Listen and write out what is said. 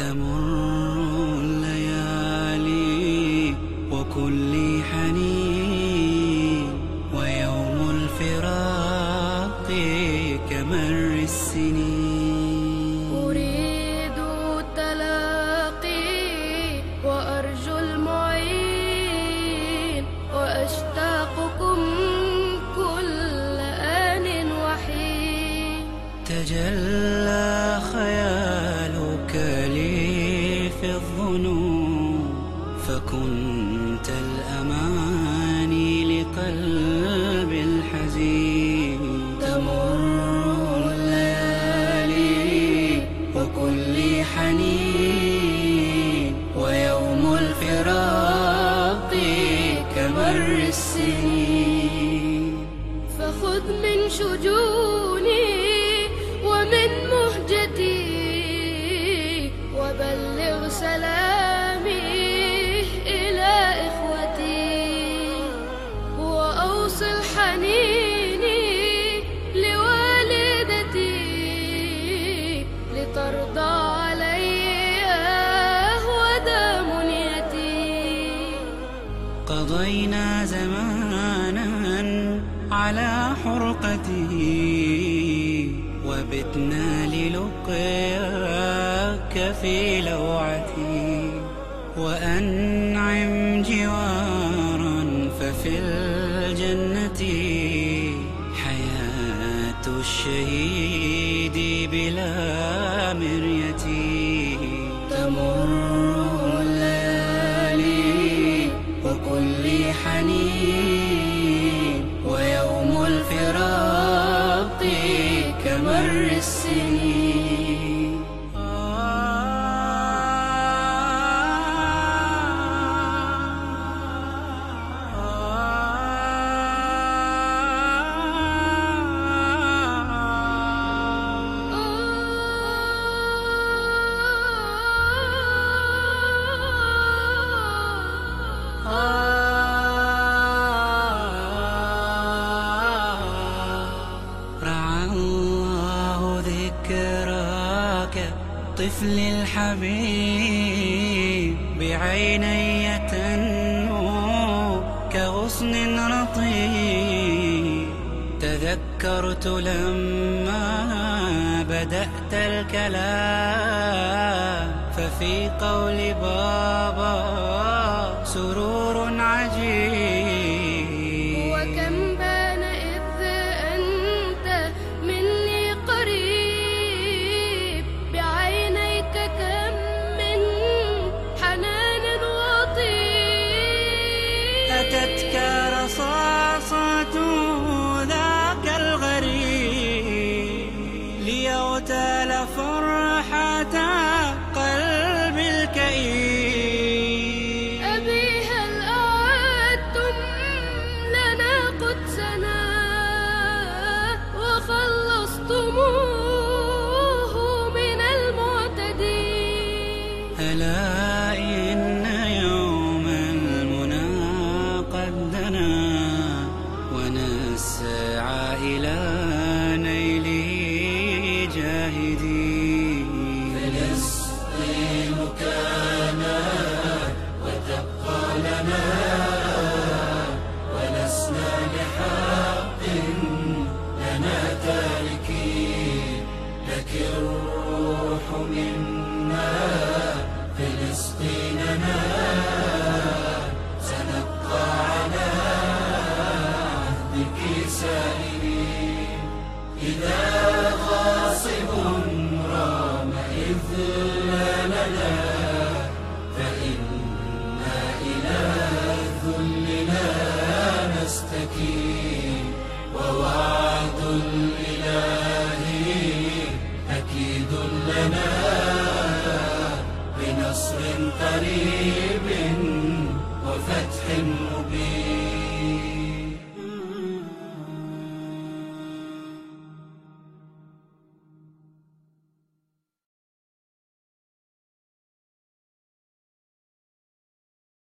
تمر الليالي وكل حنين ويوم الفراق كمر السنين. أريد التلاقي وأرجو السنين. فخذ من شجوني قضينا زمانا على حرقته وبتنا للقياك في لوعتي وأنعم جوارا ففي الجنة حياة الشهيد بلا ذكراك طفل الحبيب بعيني تنمو كغصن رطيب. تذكرت لما بدأت الكلام ففي قول بابا سرور إلى نيله جاهدين فلسطين كانت وتبقى لنا ولسنا لحق لنا تاركين لك الروح منا فلسطيننا إذا غاصب رام إذلالنا فإنا إلى الذل نستكين ووعد الإله أكيد لنا بنصر قريب وفتح مبين